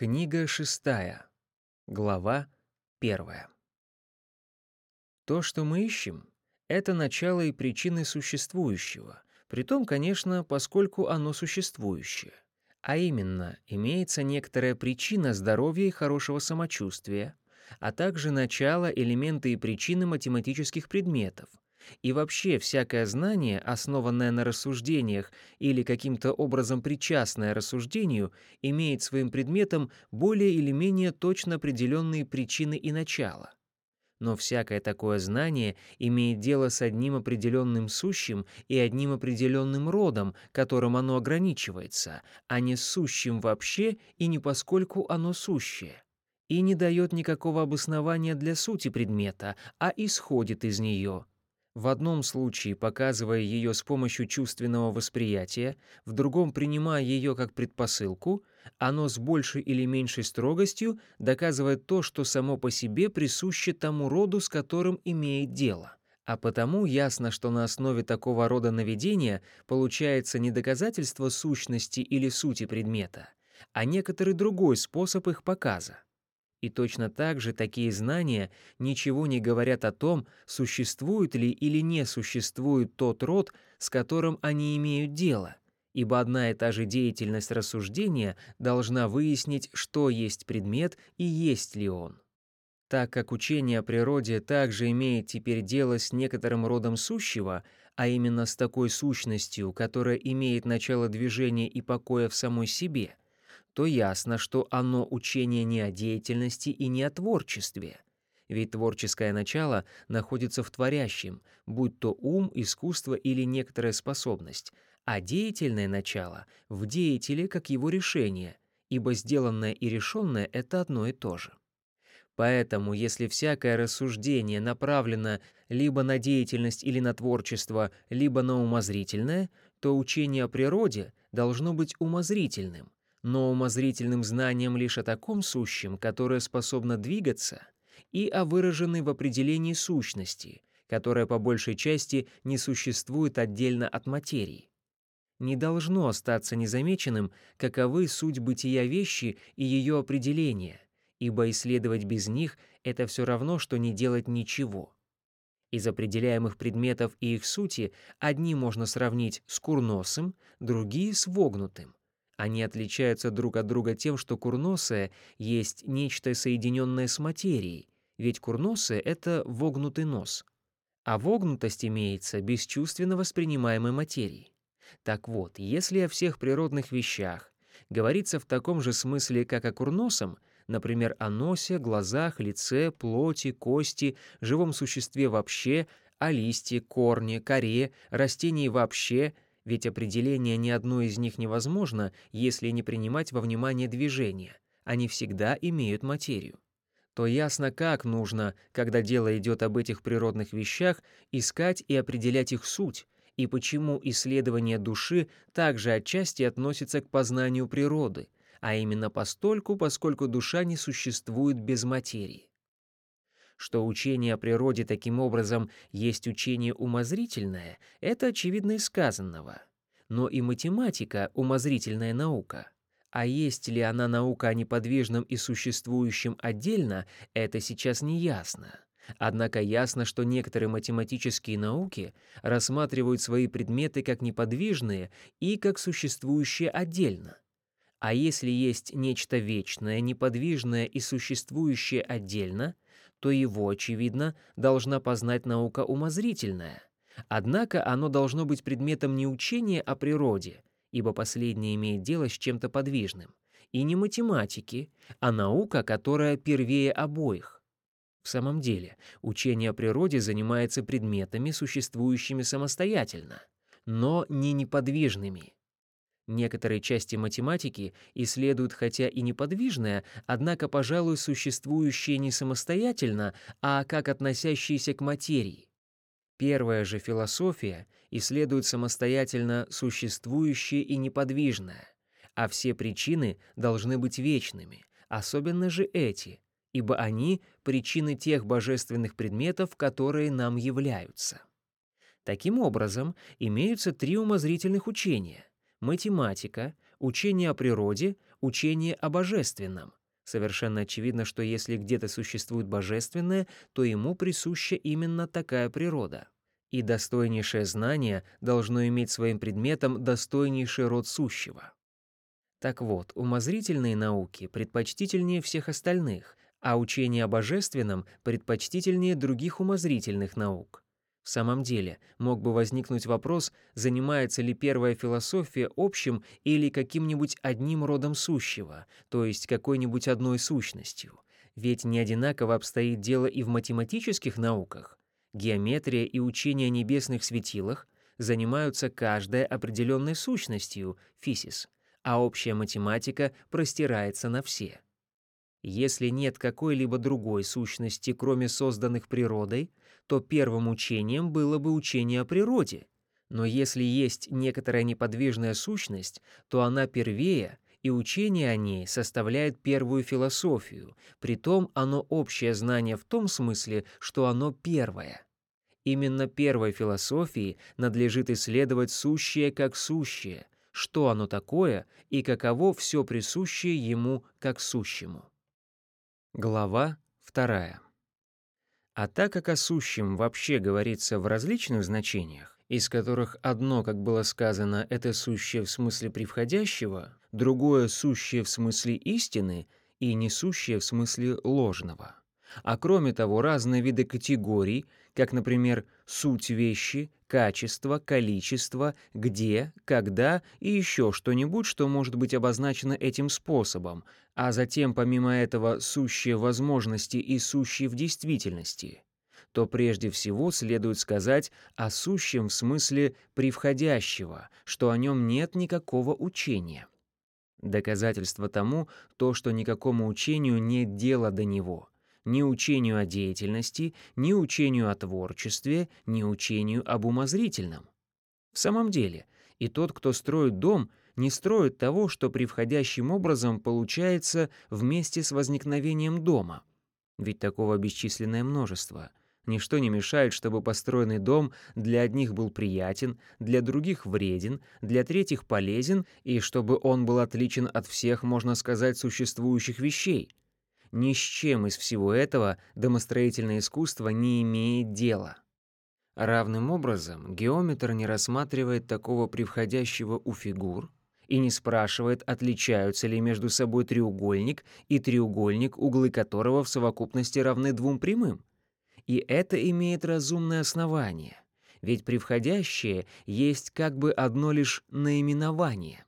Книга шестая. Глава первая. То, что мы ищем, это начало и причины существующего, притом, конечно, поскольку оно существующее. А именно, имеется некоторая причина здоровья и хорошего самочувствия, а также начало, элементы и причины математических предметов, и вообще всякое знание, основанное на рассуждениях или каким-то образом причастное рассуждению, имеет своим предметом более или менее точно определенные причины и начала. Но всякое такое знание имеет дело с одним определенным сущим и одним определенным родом, которым оно ограничивается, а не сущим вообще и не поскольку оно сущее и не дает никакого обоснования для сути предмета, а исходит из нее, в одном случае показывая ее с помощью чувственного восприятия, в другом принимая ее как предпосылку, оно с большей или меньшей строгостью доказывает то, что само по себе присуще тому роду, с которым имеет дело. А потому ясно, что на основе такого рода наведения получается не доказательство сущности или сути предмета, а некоторый другой способ их показа. И точно так же такие знания ничего не говорят о том, существует ли или не существует тот род, с которым они имеют дело, ибо одна и та же деятельность рассуждения должна выяснить, что есть предмет и есть ли он. Так как учение о природе также имеет теперь дело с некоторым родом сущего, а именно с такой сущностью, которая имеет начало движения и покоя в самой себе, то ясно, что оно учение не о деятельности и не о творчестве. Ведь творческое начало находится в творящем, будь то ум, искусство или некоторая способность, а деятельное начало — в деятеле как его решение, ибо сделанное и решенное — это одно и то же. Поэтому, если всякое рассуждение направлено либо на деятельность или на творчество, либо на умозрительное, то учение о природе должно быть умозрительным, но умозрительным знанием лишь о таком сущем, которое способно двигаться, и о выраженной в определении сущности, которая по большей части не существует отдельно от материи. Не должно остаться незамеченным, каковы суть бытия вещи и ее определение, ибо исследовать без них — это все равно, что не делать ничего. Из определяемых предметов и их сути одни можно сравнить с курносым, другие — с вогнутым. Они отличаются друг от друга тем, что курносое есть нечто соединенное с материей, ведь курносое — это вогнутый нос, а вогнутость имеется бесчувственно воспринимаемой материи. Так вот, если о всех природных вещах говорится в таком же смысле, как о курносом, например, о носе, глазах, лице, плоти, кости, живом существе вообще, о листе, корне, коре, растении вообще — ведь определение ни одной из них невозможно, если не принимать во внимание движения, они всегда имеют материю. То ясно, как нужно, когда дело идет об этих природных вещах, искать и определять их суть, и почему исследование души также отчасти относится к познанию природы, а именно постольку, поскольку душа не существует без материи что учение о природе таким образом есть учение умозрительное, это очевидно из сказанного. Но и математика — умозрительная наука. А есть ли она наука о неподвижном и существующем отдельно, это сейчас не ясно. Однако ясно, что некоторые математические науки рассматривают свои предметы как неподвижные и как существующие отдельно. А если есть нечто вечное, неподвижное и существующее отдельно, то его, очевидно, должна познать наука умозрительная. Однако оно должно быть предметом не учения о природе, ибо последнее имеет дело с чем-то подвижным, и не математики, а наука, которая первее обоих. В самом деле, учение о природе занимается предметами, существующими самостоятельно, но не неподвижными — Некоторые части математики исследуют хотя и неподвижное, однако, пожалуй, существующее не самостоятельно, а как относящееся к материи. Первая же философия исследует самостоятельно существующее и неподвижное, а все причины должны быть вечными, особенно же эти, ибо они — причины тех божественных предметов, которые нам являются. Таким образом, имеются три умозрительных учения математика, учение о природе, учение о божественном. Совершенно очевидно, что если где-то существует божественное, то ему присуща именно такая природа. И достойнейшее знание должно иметь своим предметом достойнейший род сущего. Так вот, умозрительные науки предпочтительнее всех остальных, а учение о божественном предпочтительнее других умозрительных наук. В самом деле, мог бы возникнуть вопрос, занимается ли первая философия общим или каким-нибудь одним родом сущего, то есть какой-нибудь одной сущностью. Ведь не одинаково обстоит дело и в математических науках. Геометрия и учение о небесных светилах занимаются каждая определенной сущностью, фисис, а общая математика простирается на все. Если нет какой-либо другой сущности, кроме созданных природой, то первым учением было бы учение о природе. Но если есть некоторая неподвижная сущность, то она первее, и учение о ней составляет первую философию, притом оно общее знание в том смысле, что оно первое. Именно первой философии надлежит исследовать сущее как сущее, что оно такое и каково все присущее ему как сущему. Глава вторая. А так как о сущем вообще говорится в различных значениях, из которых одно, как было сказано, это сущее в смысле превходящего, другое сущее в смысле истины и несущее в смысле ложного. А кроме того, разные виды категорий, как, например, суть вещи, качество, количество, где, когда и еще что-нибудь, что может быть обозначено этим способом, а затем помимо этого сущие возможности и сущие в действительности, то прежде всего следует сказать о сущем в смысле превходящего, что о нем нет никакого учения. Доказательство тому то, что никакому учению нет дела до него — ни учению о деятельности, ни учению о творчестве, ни учению об умозрительном. В самом деле, и тот, кто строит дом, не строит того, что превходящим образом получается вместе с возникновением дома. Ведь такого бесчисленное множество. Ничто не мешает, чтобы построенный дом для одних был приятен, для других вреден, для третьих полезен, и чтобы он был отличен от всех, можно сказать, существующих вещей. Ни с чем из всего этого домостроительное искусство не имеет дела. Равным образом геометр не рассматривает такого превходящего у фигур и не спрашивает, отличаются ли между собой треугольник и треугольник, углы которого в совокупности равны двум прямым. И это имеет разумное основание, ведь превходящее есть как бы одно лишь наименование.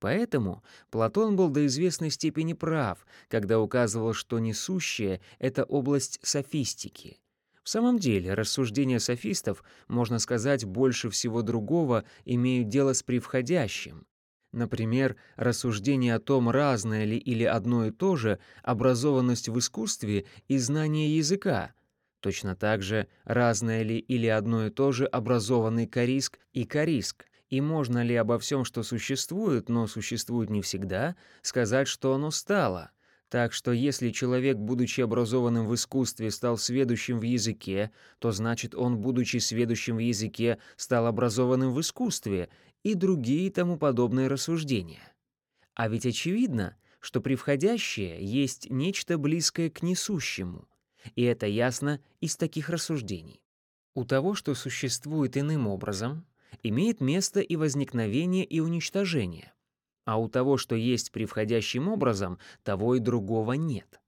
Поэтому Платон был до известной степени прав, когда указывал, что несущее — это область софистики. В самом деле, рассуждения софистов, можно сказать, больше всего другого имеют дело с превходящим. Например, рассуждение о том, разное ли или одно и то же образованность в искусстве и знание языка. Точно так же, разное ли или одно и то же образованный кориск и кориск и можно ли обо всем, что существует, но существует не всегда, сказать, что оно стало? Так что если человек, будучи образованным в искусстве, стал сведущим в языке, то значит он, будучи сведущим в языке, стал образованным в искусстве и другие тому подобные рассуждения. А ведь очевидно, что превходящее есть нечто близкое к несущему, и это ясно из таких рассуждений. У того, что существует иным образом, имеет место и возникновение, и уничтожение. А у того, что есть превходящим образом, того и другого нет.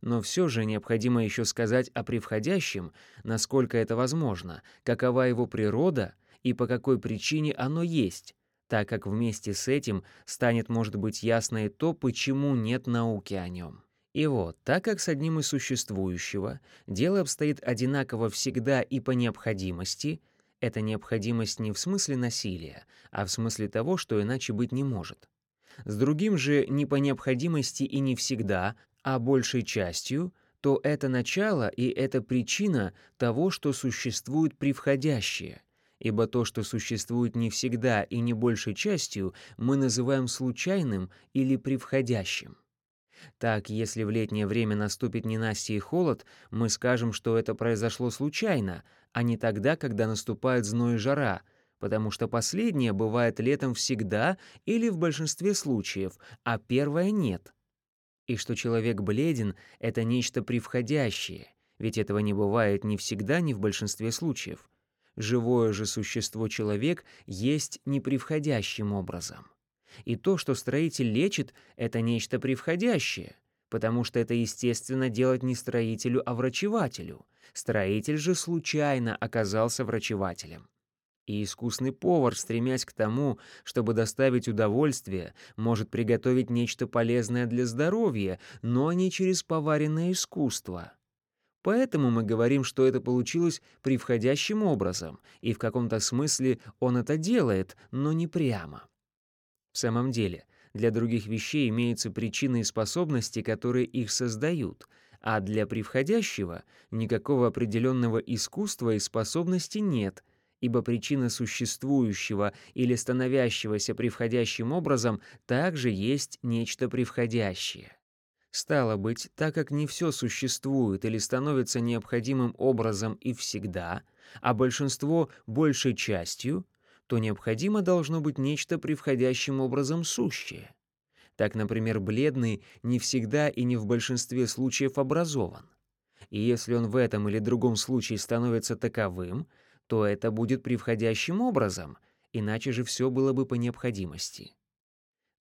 Но все же необходимо еще сказать о превходящем, насколько это возможно, какова его природа и по какой причине оно есть, так как вместе с этим станет, может быть, ясно и то, почему нет науки о нем. И вот, так как с одним из существующего дело обстоит одинаково всегда и по необходимости — это необходимость не в смысле насилия, а в смысле того, что иначе быть не может. С другим же не по необходимости и не всегда, а большей частью, то это начало и это причина того, что существует превходящее. Ибо то, что существует не всегда и не большей частью, мы называем случайным или превходящим. Так, если в летнее время наступит ненастье и холод, мы скажем, что это произошло случайно, а не тогда, когда наступает зной и жара, потому что последнее бывает летом всегда или в большинстве случаев, а первое нет. И что человек бледен — это нечто превходящее, ведь этого не бывает ни всегда, ни в большинстве случаев. Живое же существо человек есть непревходящим образом. И то, что строитель лечит, это нечто превходящее, потому что это естественно делать не строителю, а врачевателю. Строитель же случайно оказался врачевателем. И искусный повар, стремясь к тому, чтобы доставить удовольствие, может приготовить нечто полезное для здоровья, но не через поваренное искусство. Поэтому мы говорим, что это получилось превходящим образом, и в каком-то смысле он это делает, но не прямо. В самом деле, для других вещей имеются причины и способности, которые их создают, а для превходящего никакого определенного искусства и способности нет, ибо причина существующего или становящегося превходящим образом также есть нечто превходящее. Стало быть, так как не все существует или становится необходимым образом и всегда, а большинство — большей частью, то необходимо должно быть нечто превходящим образом сущее. Так, например, бледный не всегда и не в большинстве случаев образован. И если он в этом или другом случае становится таковым, то это будет превходящим образом, иначе же все было бы по необходимости.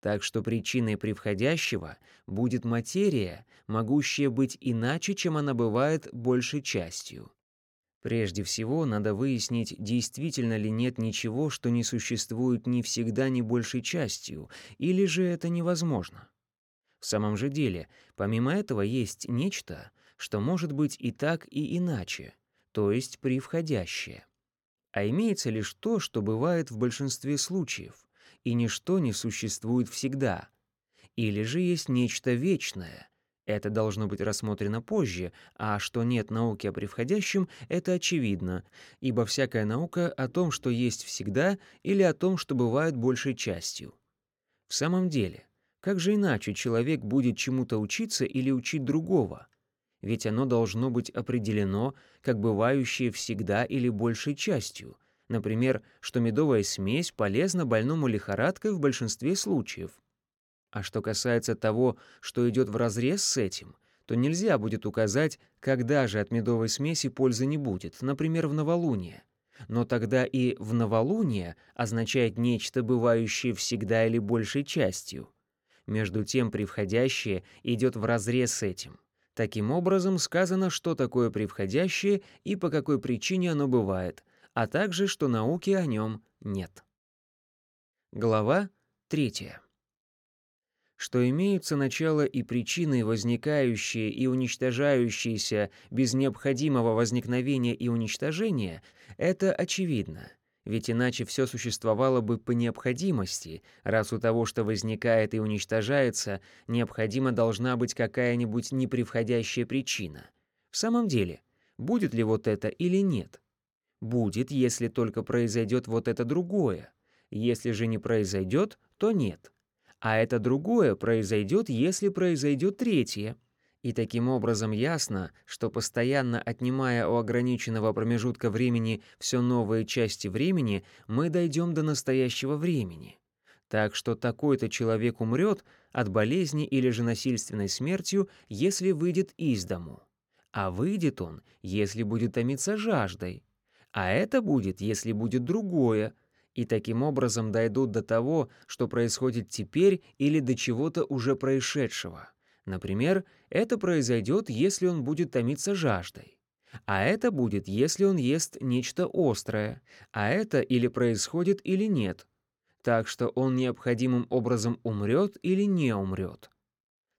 Так что причиной превходящего будет материя, могущая быть иначе, чем она бывает большей частью. Прежде всего, надо выяснить, действительно ли нет ничего, что не существует ни всегда, ни большей частью, или же это невозможно. В самом же деле, помимо этого есть нечто, что может быть и так, и иначе, то есть превходящее. А имеется лишь то, что бывает в большинстве случаев, и ничто не существует всегда. Или же есть нечто вечное. Это должно быть рассмотрено позже, а что нет науки о превходящем, это очевидно, ибо всякая наука о том, что есть всегда, или о том, что бывает большей частью. В самом деле, как же иначе человек будет чему-то учиться или учить другого? Ведь оно должно быть определено как бывающее всегда или большей частью, Например, что медовая смесь полезна больному лихорадкой в большинстве случаев. А что касается того, что идет вразрез с этим, то нельзя будет указать, когда же от медовой смеси пользы не будет, например, в новолуние. Но тогда и в новолуние означает нечто, бывающее всегда или большей частью. Между тем, превходящее идет вразрез с этим. Таким образом, сказано, что такое превходящее и по какой причине оно бывает, а также, что науки о нем нет. Глава 3. Что имеются начало и причины, возникающие и уничтожающиеся без необходимого возникновения и уничтожения, это очевидно, ведь иначе все существовало бы по необходимости, раз у того, что возникает и уничтожается, необходимо должна быть какая-нибудь непревходящая причина. В самом деле, будет ли вот это или нет? Будет, если только произойдет вот это другое. Если же не произойдет, то нет. А это другое произойдет, если произойдет третье. И таким образом ясно, что постоянно отнимая у ограниченного промежутка времени все новые части времени, мы дойдем до настоящего времени. Так что такой-то человек умрет от болезни или же насильственной смертью, если выйдет из дому. А выйдет он, если будет томиться жаждой. А это будет, если будет другое, и таким образом дойдут до того, что происходит теперь или до чего-то уже происшедшего. Например, это произойдет, если он будет томиться жаждой. А это будет, если он ест нечто острое. А это или происходит, или нет. Так что он необходимым образом умрет или не умрет.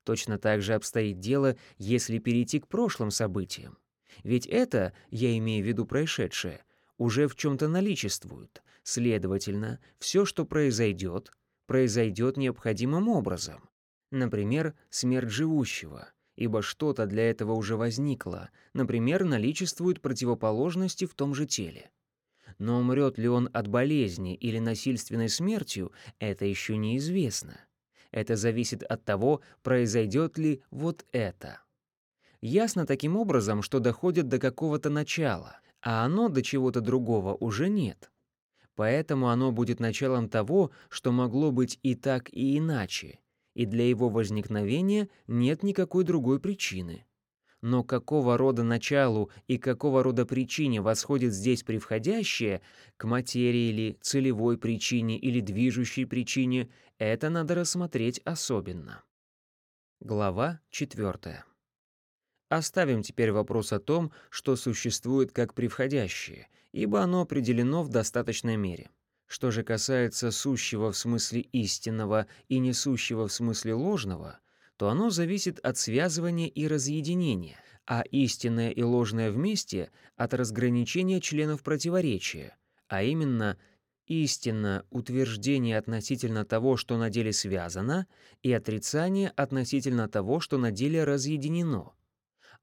Точно так же обстоит дело, если перейти к прошлым событиям. Ведь это, я имею в виду происшедшее, уже в чем-то наличествует. Следовательно, все, что произойдет, произойдет необходимым образом. Например, смерть живущего, ибо что-то для этого уже возникло, например, наличествуют противоположности в том же теле. Но умрет ли он от болезни или насильственной смертью, это еще неизвестно. Это зависит от того, произойдет ли вот это. Ясно таким образом, что доходит до какого-то начала, а оно до чего-то другого уже нет. Поэтому оно будет началом того, что могло быть и так, и иначе, и для его возникновения нет никакой другой причины. Но какого рода началу и какого рода причине восходит здесь превходящее, к материи или целевой причине или движущей причине, это надо рассмотреть особенно. Глава 4. Оставим теперь вопрос о том, что существует как превходящее, ибо оно определено в достаточной мере. Что же касается сущего в смысле истинного и несущего в смысле ложного, то оно зависит от связывания и разъединения, а истинное и ложное вместе — от разграничения членов противоречия, а именно истинно утверждение относительно того, что на деле связано, и отрицание относительно того, что на деле разъединено.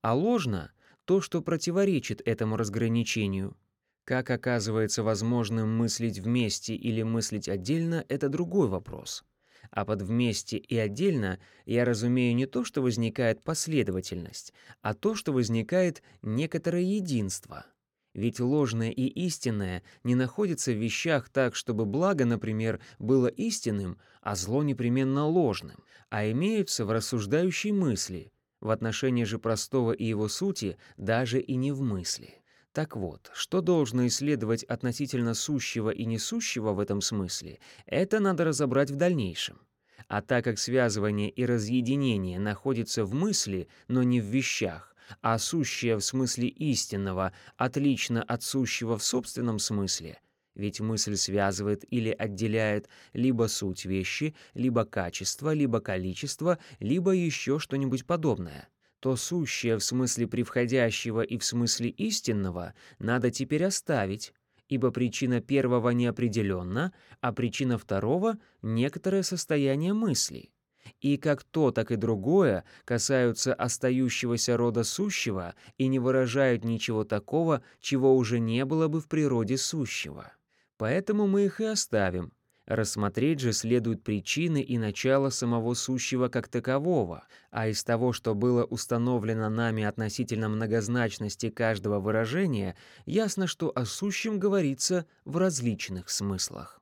А ложно — то, что противоречит этому разграничению. Как оказывается возможным мыслить вместе или мыслить отдельно — это другой вопрос. А под «вместе» и «отдельно» я разумею не то, что возникает последовательность, а то, что возникает некоторое единство. Ведь ложное и истинное не находятся в вещах так, чтобы благо, например, было истинным, а зло непременно ложным, а имеются в рассуждающей мысли, в отношении же простого и его сути даже и не в мысли. Так вот, что должно исследовать относительно сущего и несущего в этом смысле, это надо разобрать в дальнейшем. А так как связывание и разъединение находятся в мысли, но не в вещах, а сущее в смысле истинного отлично от сущего в собственном смысле, ведь мысль связывает или отделяет либо суть вещи, либо качество, либо количество, либо еще что-нибудь подобное — то сущее в смысле превходящего и в смысле истинного надо теперь оставить, ибо причина первого неопределенна, а причина второго — некоторое состояние мысли. И как то, так и другое касаются остающегося рода сущего и не выражают ничего такого, чего уже не было бы в природе сущего. Поэтому мы их и оставим, Рассмотреть же следует причины и начало самого сущего как такового, а из того, что было установлено нами относительно многозначности каждого выражения, ясно, что о сущем говорится в различных смыслах.